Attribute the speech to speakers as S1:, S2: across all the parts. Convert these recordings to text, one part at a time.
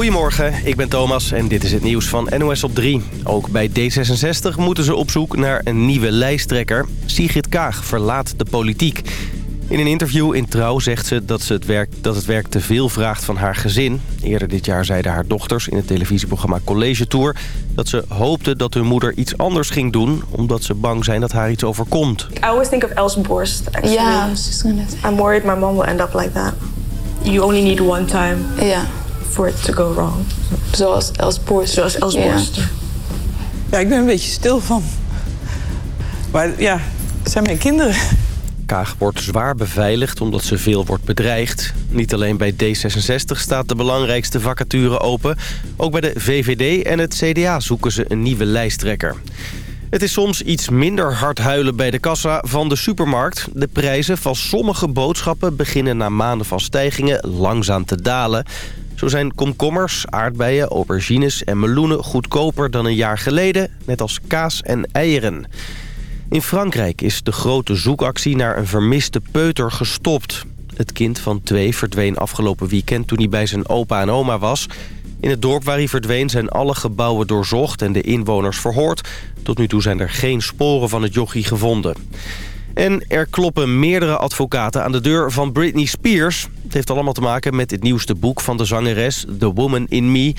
S1: Goedemorgen, ik ben Thomas en dit is het nieuws van NOS op 3. Ook bij D66 moeten ze op zoek naar een nieuwe lijsttrekker. Sigrid Kaag verlaat de politiek. In een interview in Trouw zegt ze dat, ze het werk, dat het werk te veel vraagt van haar gezin. Eerder dit jaar zeiden haar dochters in het televisieprogramma College Tour... dat ze hoopten dat hun moeder iets anders ging doen... omdat ze bang zijn dat haar iets overkomt.
S2: I always think of Els Borst, actually.
S3: Yeah, I was just gonna say.
S2: I'm worried my mom will end up like that. You only need one time
S3: Ja,
S2: for it to go wrong.
S3: zoals Els Borst.
S2: Zoals Els
S3: Ja.
S4: Ja, ik ben een beetje stil van. Maar ja, het zijn mijn kinderen.
S1: Kaag wordt zwaar beveiligd omdat ze veel wordt bedreigd. Niet alleen bij D66 staat de belangrijkste vacature open. Ook bij de VVD en het CDA zoeken ze een nieuwe lijsttrekker. Het is soms iets minder hard huilen bij de kassa van de supermarkt. De prijzen van sommige boodschappen beginnen na maanden van stijgingen langzaam te dalen. Zo zijn komkommers, aardbeien, aubergines en meloenen goedkoper dan een jaar geleden. Net als kaas en eieren. In Frankrijk is de grote zoekactie naar een vermiste peuter gestopt. Het kind van twee verdween afgelopen weekend toen hij bij zijn opa en oma was. In het dorp waar hij verdween zijn alle gebouwen doorzocht en de inwoners verhoord. Tot nu toe zijn er geen sporen van het jochie gevonden. En er kloppen meerdere advocaten aan de deur van Britney Spears. Het heeft allemaal te maken met het nieuwste boek van de zangeres, The Woman in Me.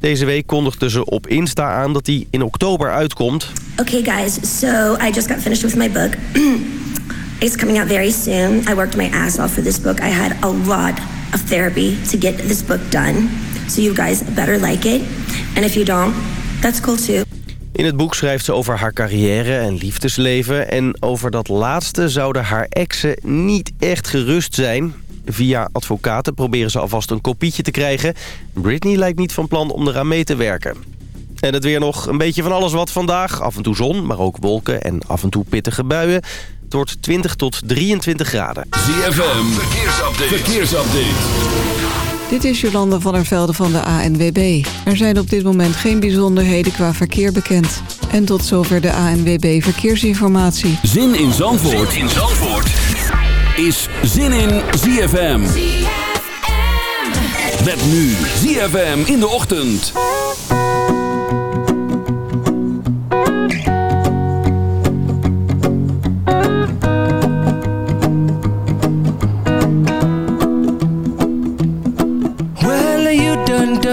S1: Deze week kondigde ze op Insta aan dat hij in oktober uitkomt.
S5: Okay, guys, so I just got finished with my book. it's coming out very soon. I worked my ass off for this book. I had a lot of therapy to get this book done. So you guys better like it. And if you don't, that's cool too.
S1: In het boek schrijft ze over haar carrière en liefdesleven... en over dat laatste zouden haar exen niet echt gerust zijn. Via advocaten proberen ze alvast een kopietje te krijgen. Britney lijkt niet van plan om eraan mee te werken. En het weer nog een beetje van alles wat vandaag. Af en toe zon, maar ook wolken en af en toe pittige buien. Het wordt 20 tot 23 graden.
S6: ZFM, verkeersupdate. verkeersupdate.
S7: Dit is Jolanda van der Velde van de ANWB. Er zijn op dit moment geen bijzonderheden qua verkeer bekend. En tot zover de ANWB Verkeersinformatie.
S6: Zin in Zandvoort, zin in Zandvoort. is Zin in ZFM. Met nu ZFM in de ochtend.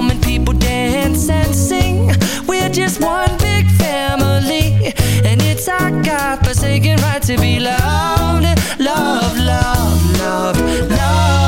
S8: moment, people dance and sing. We're just one big family, and it's our God-forsaken right to be loved, love, love, love, loved.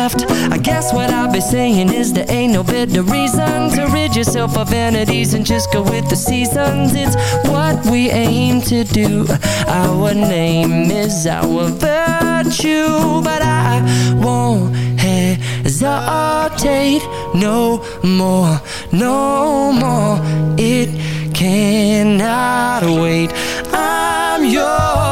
S8: I guess what I'll be saying is there ain't no better reason to rid yourself of vanities and just go with the seasons. It's what we aim to do. Our name is our virtue, but I won't hesitate no more, no more. It cannot wait. I'm yours.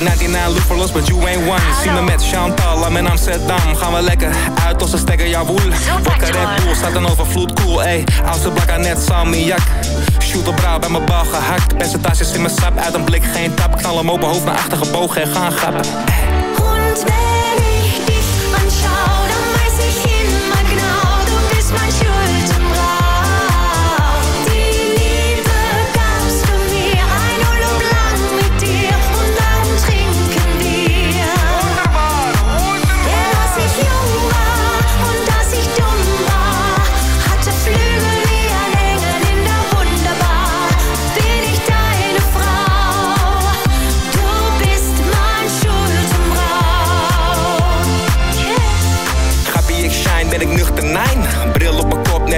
S9: Got 99 look for lost, but you ain't one. Zie me met Chantal, I'm in Amsterdam. Gaan we lekker uit als ze stekken jouw woel. Wakker Red Bull, staat een overvloed cool. Ey, oudste blak aan net salmiak. Shoot op brouw bij mijn bal gehakt. Percentages in mijn sap, uit een blik geen tap. Knal hem open, hoofd naar achter gebogen en gaan grappen.
S10: Und wenn ich dich anschaue, dann weiß ich immer genau, du bist mein.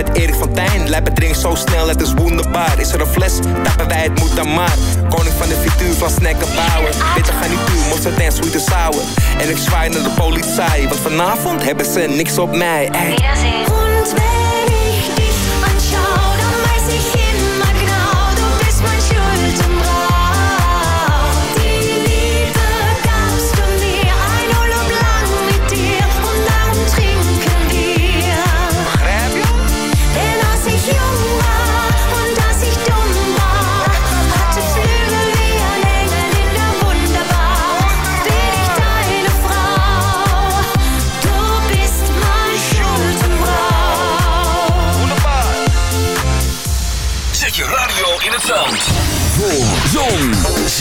S9: Net Erik van Tijn. Lijpen drink zo snel, het is wonderbaar. Is er een fles, tappen wij het moet dan maar. Koning van de frituur, van snacken bouwen. Bitter gaan niet toe, mosterd en sweet and sour. En ik zwaai naar de politie, want vanavond hebben ze niks op mij. Ey.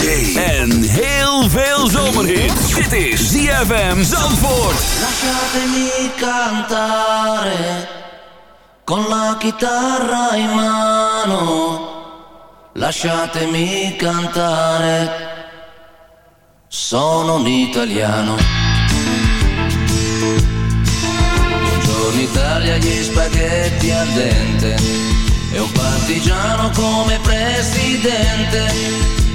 S6: Zee en heel veel zomerhit. Dit is ZFM Zandvoort.
S11: Lasciatemi cantare con la chitarra in mano. Lasciatemi cantare. Sono un italiano. Buongiorno Italia, gli spaghetti al dente. E un partigiano come presidente.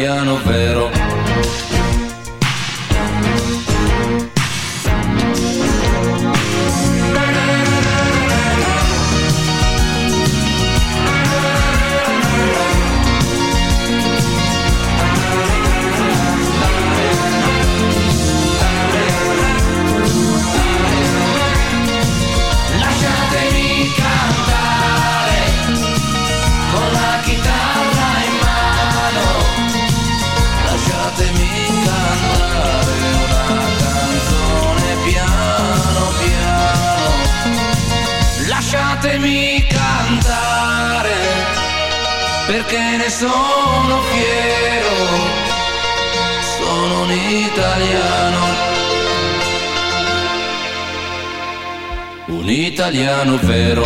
S11: italiano vero. Italiano vero.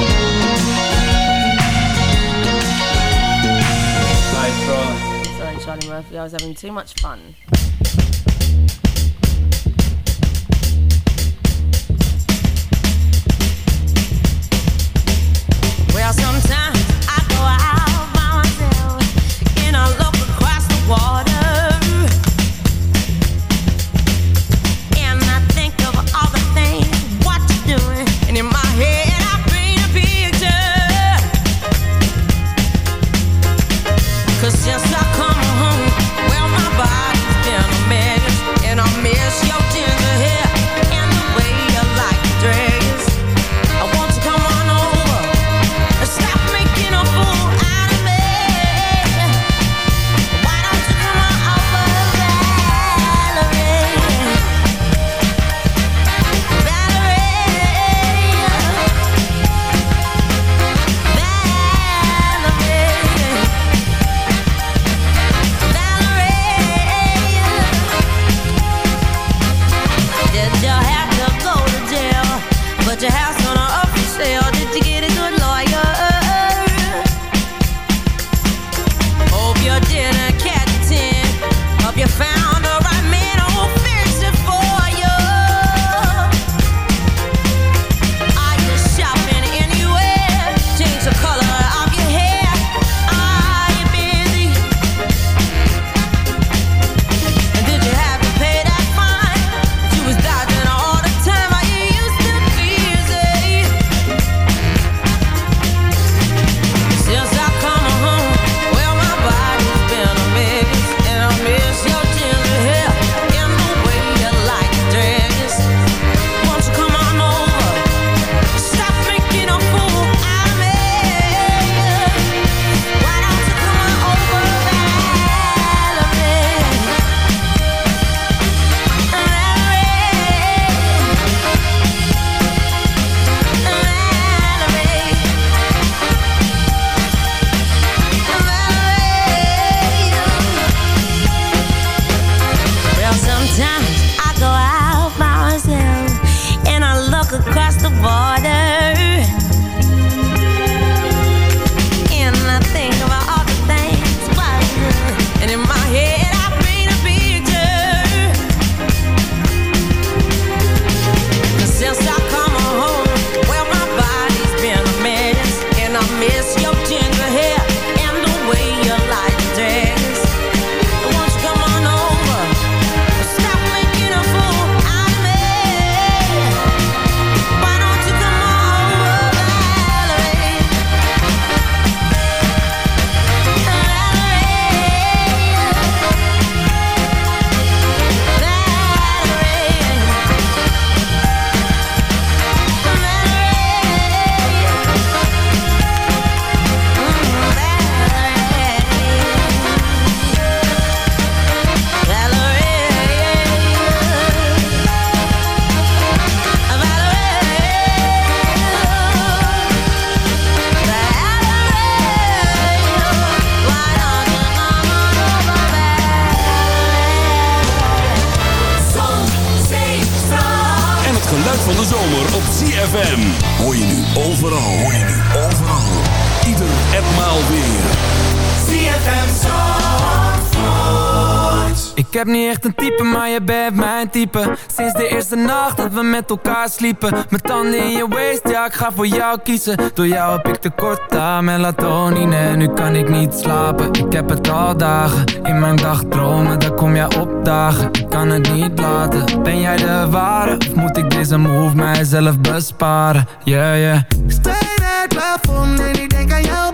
S12: Sorry, Charlie Murphy, I was having too much fun.
S13: CFM
S14: Zandvoort. Ik heb niet echt een type, maar je bent mijn type. Sinds de eerste nacht dat we met elkaar sliepen. Mijn tanden in je waist, ja ik ga voor jou kiezen. Door jou heb ik tekort aan melatonine Nu kan ik niet slapen, ik heb het al dagen In mijn dagdromen, daar kom jij opdagen. Ik kan het niet laten, ben jij de ware? Of moet ik deze move mijzelf besparen? Yeah, yeah.
S15: Stay het plafond en ik denk aan jou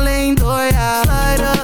S15: Alleen door jou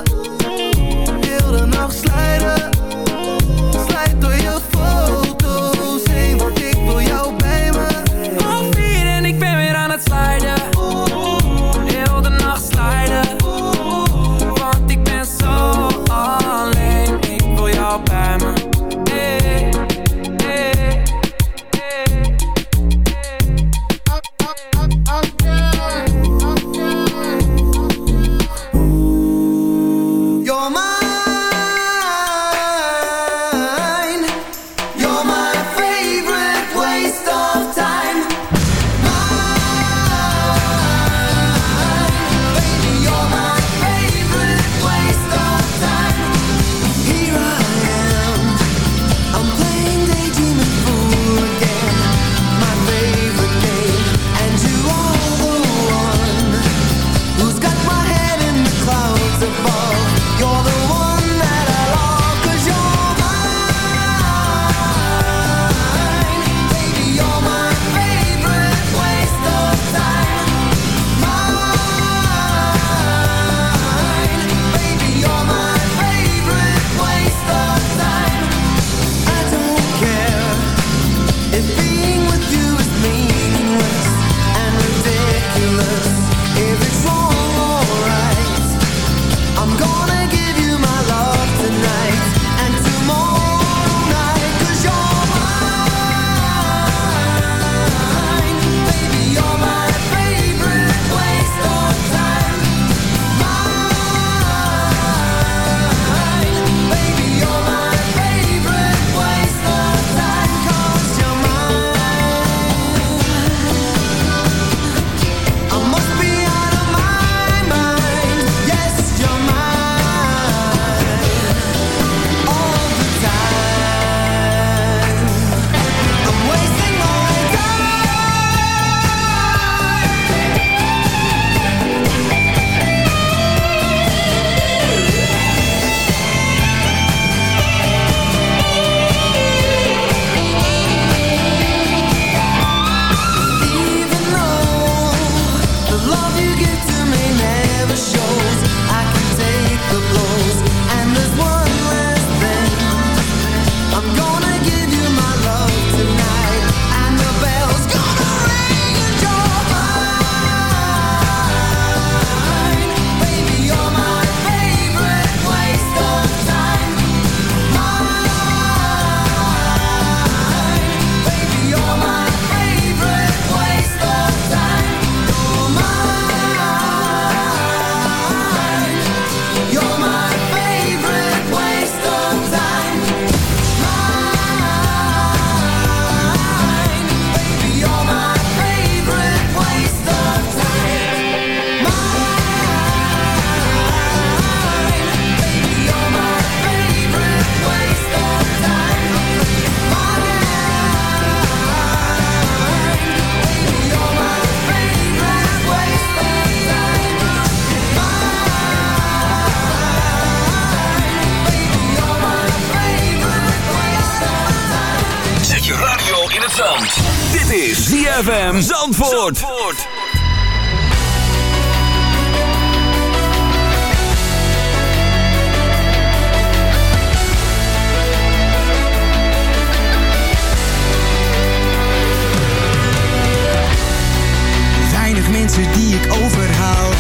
S16: mensen die ik overhoud.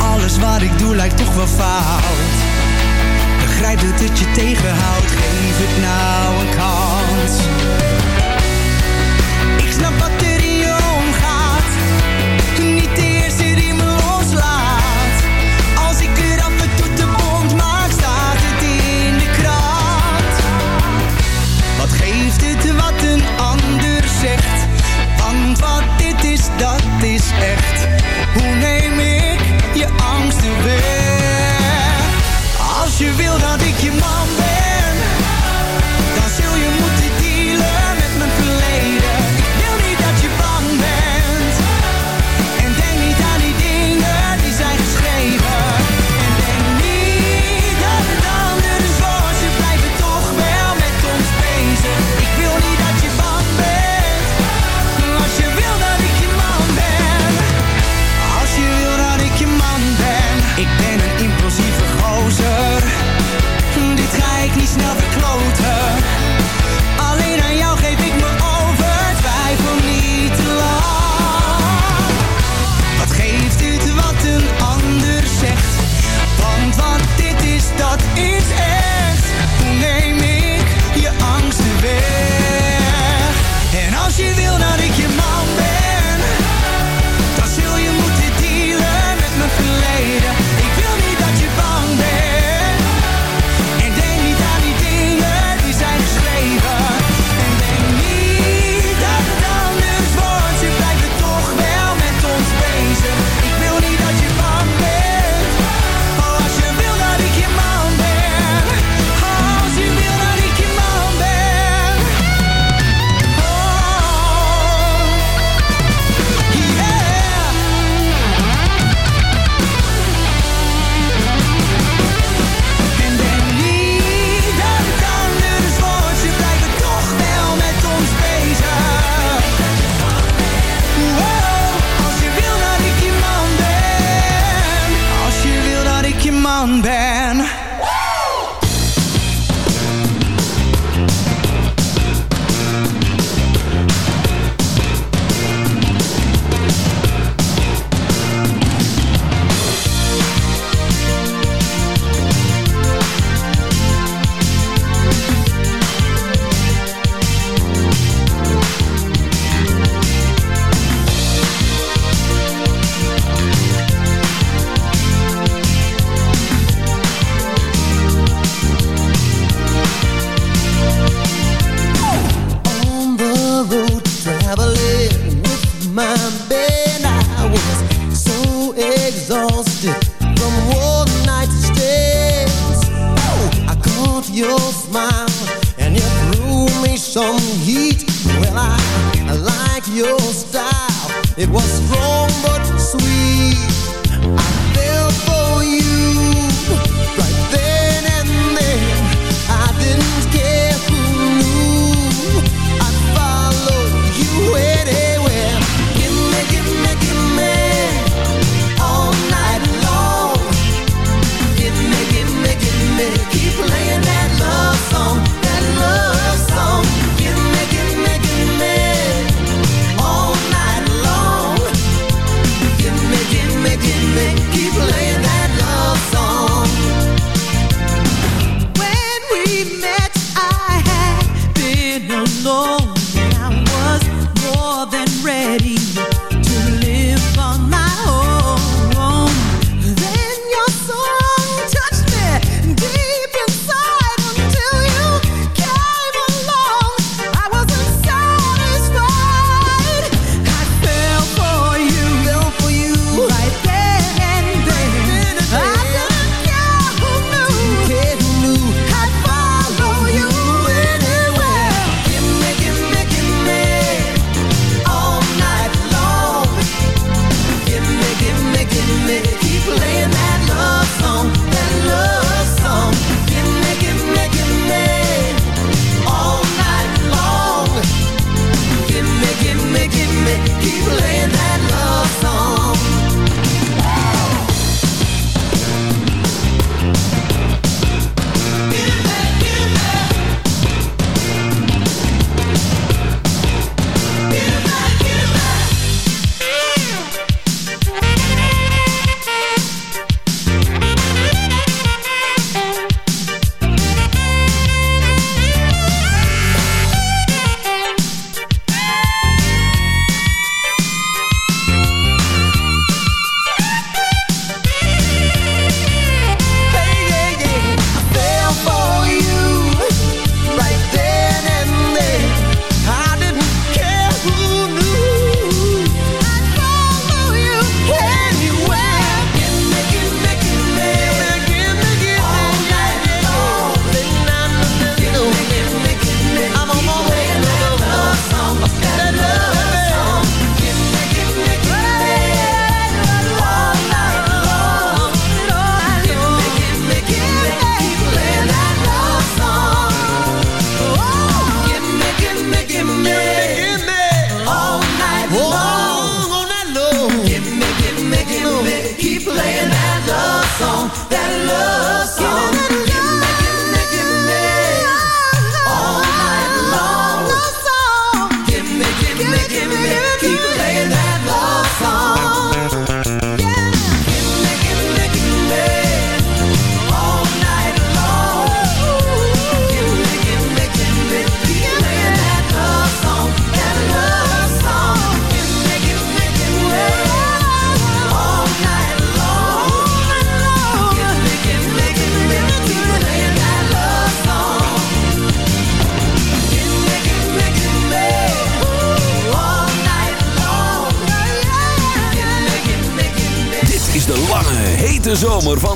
S16: Alles wat ik doe lijkt toch wel fout. Begrijp dat het je tegenhoudt, geef het nou een kans. Als je wil dat ik je man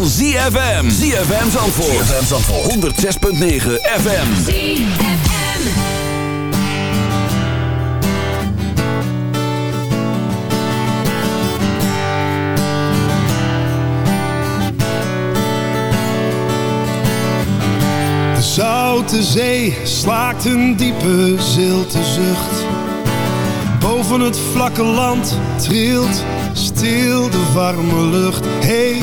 S6: van ZFM. ZFM Zandvoort. ZFM Zandvoort. 106.9 FM.
S10: ZFM.
S17: De zoute zee slaakt een diepe zilte zucht. Boven het vlakke land trilt stil de warme lucht. Hey,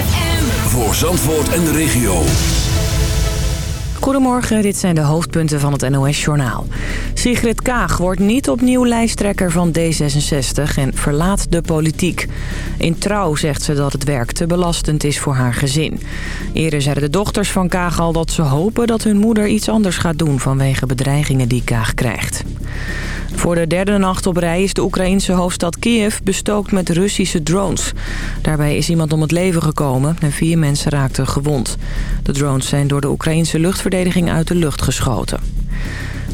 S6: Voor Zandvoort en de regio.
S18: Goedemorgen, dit zijn de hoofdpunten van het NOS-journaal. Sigrid Kaag wordt niet opnieuw lijsttrekker van D66 en verlaat de politiek. In trouw zegt ze dat het werk te belastend is voor haar gezin. Eerder zeiden de dochters van Kaag al dat ze hopen dat hun moeder iets anders gaat doen... vanwege bedreigingen die Kaag krijgt. Voor de derde nacht op rij is de Oekraïnse hoofdstad Kiev bestookt met Russische drones. Daarbij is iemand om het leven gekomen en vier mensen raakten gewond. De drones zijn door de Oekraïnse luchtverdediging uit de lucht geschoten.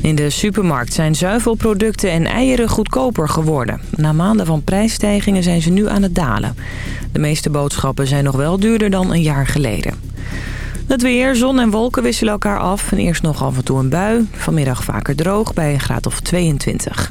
S18: In de supermarkt zijn zuivelproducten en eieren goedkoper geworden. Na maanden van prijsstijgingen zijn ze nu aan het dalen. De meeste boodschappen zijn nog wel duurder dan een jaar geleden. Het weer, zon en wolken wisselen elkaar af. En eerst nog af en toe een bui. Vanmiddag vaker droog bij een graad of 22.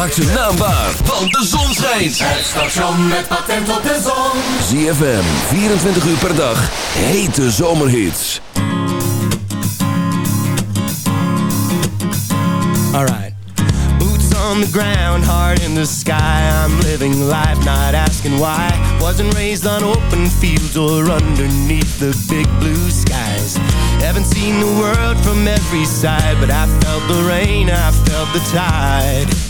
S6: Maak ze naambaar, want de zon schijnt.
S19: Het station met patent op de zon.
S6: ZFM, 24 uur per dag. Hete zomerhits.
S13: Alright. Boots on the ground, heart in the sky. I'm living life, not asking why. Wasn't raised on open fields or underneath the big blue skies. Haven't seen the world from every side, but I felt the rain, I felt the tide.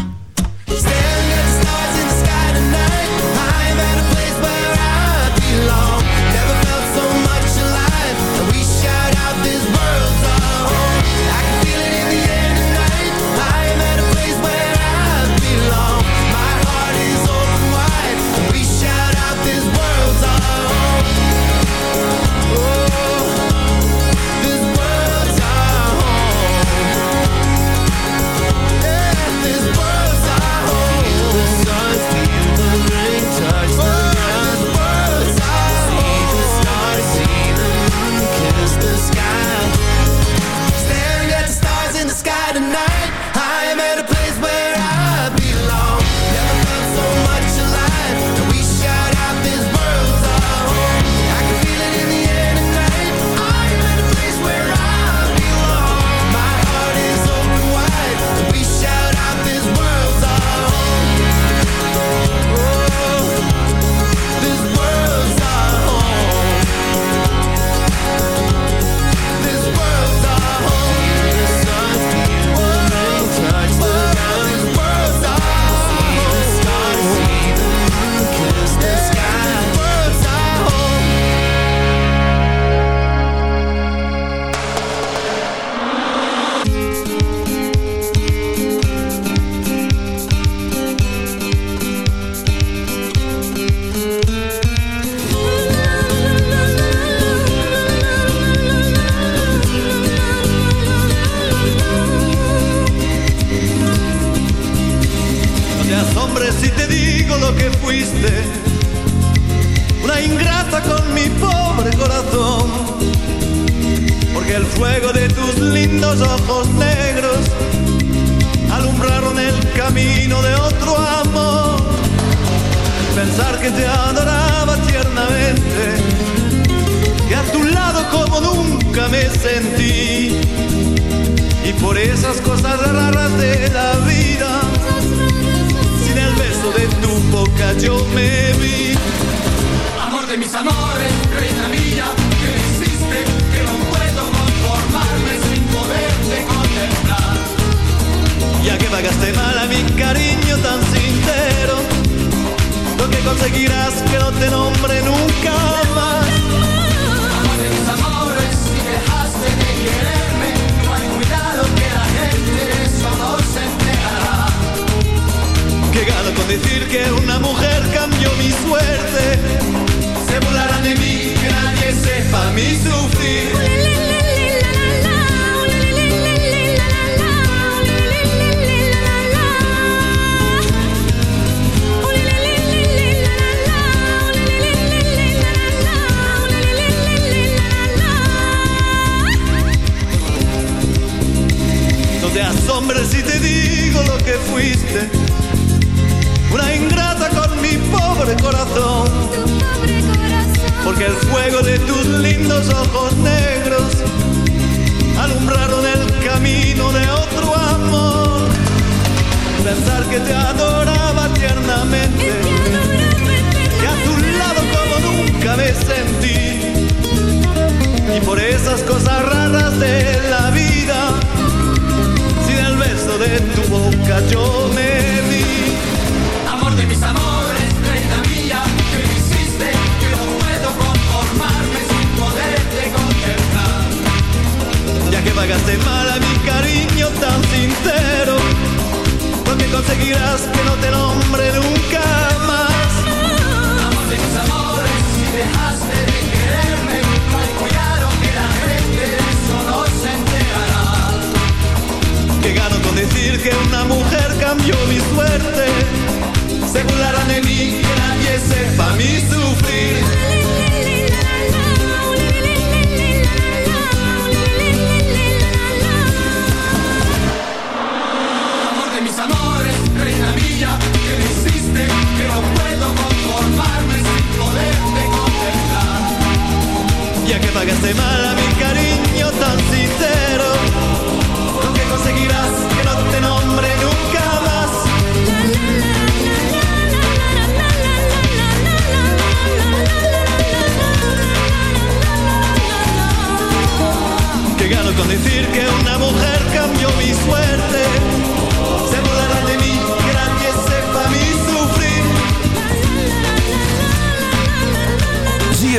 S20: Que me
S19: hiciste que no puedo conformarme sin poderte contemplar.
S20: Ya que pagaste mal a mi cariño tan sincero, lo que conseguirás que no te nombre nunca más.
S19: Que
S20: gano con decir que una mujer cambió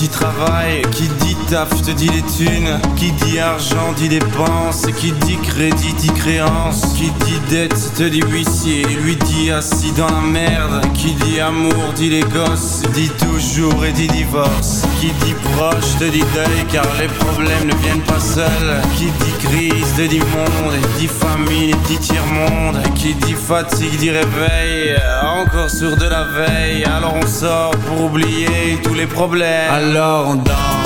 S21: dit travail Qui dit taf te dit les thunes Qui dit argent dit dépenses Qui dit crédit dit créance Qui dit dette te dit huissier Lui dit assis dans la merde Qui dit amour dit les gosses Dit toujours et dit divorce Qui dit proche te dit deuil Car les problèmes ne viennent pas seuls. Qui dit crise te dit monde Dit famine dit tiers-monde. Qui dit fatigue dit réveil Encore sur de la veille. Alors on sort pour oublier tous les problèmes. Alors on danse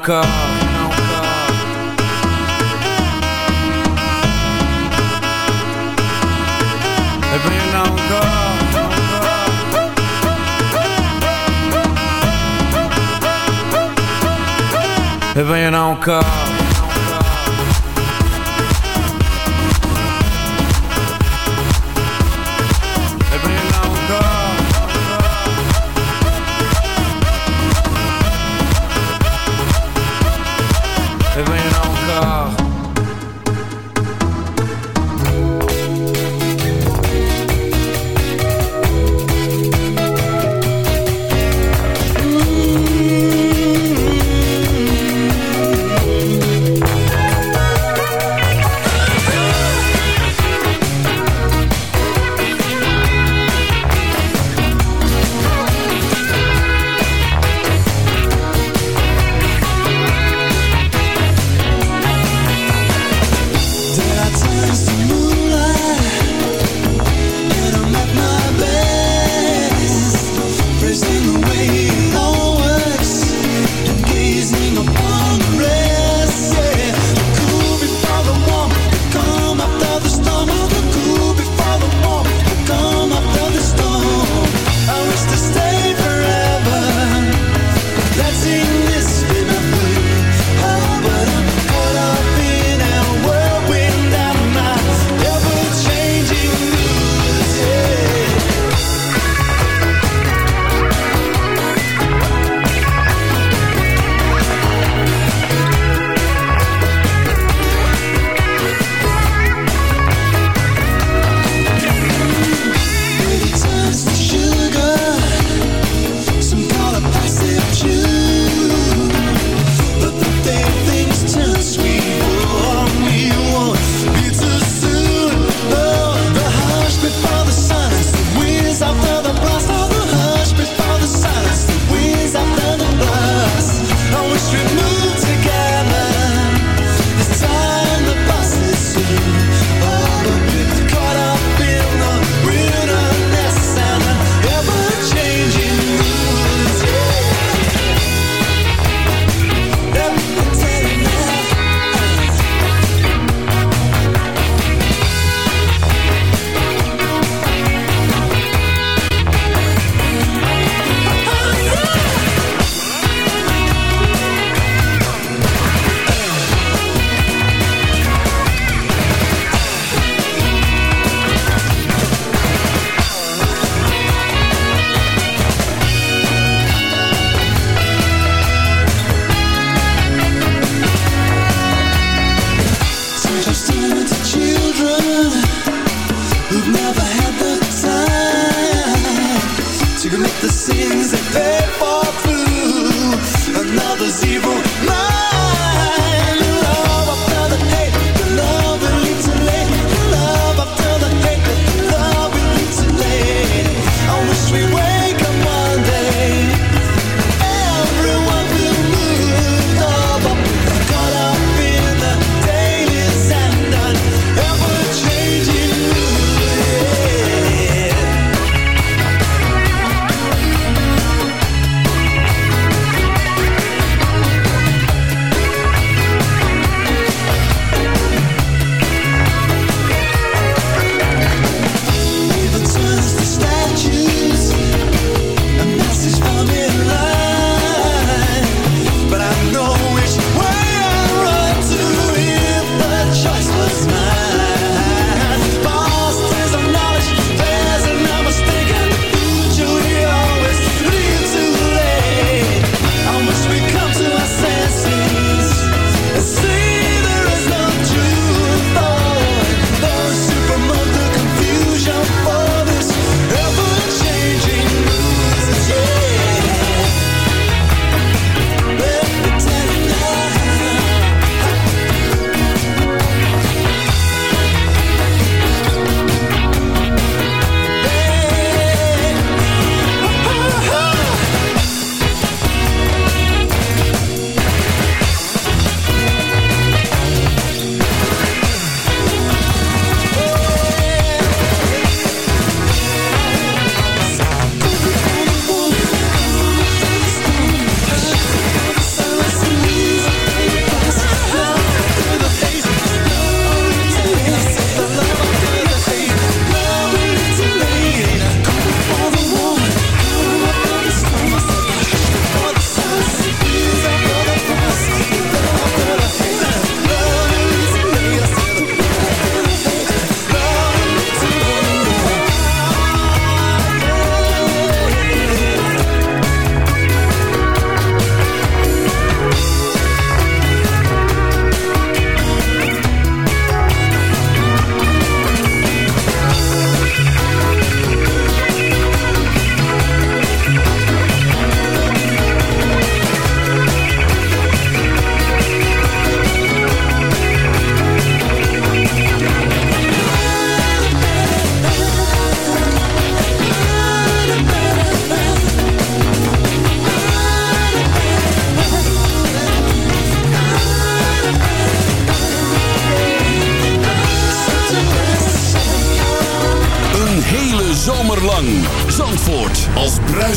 S22: call. Every no
S16: call. Et encore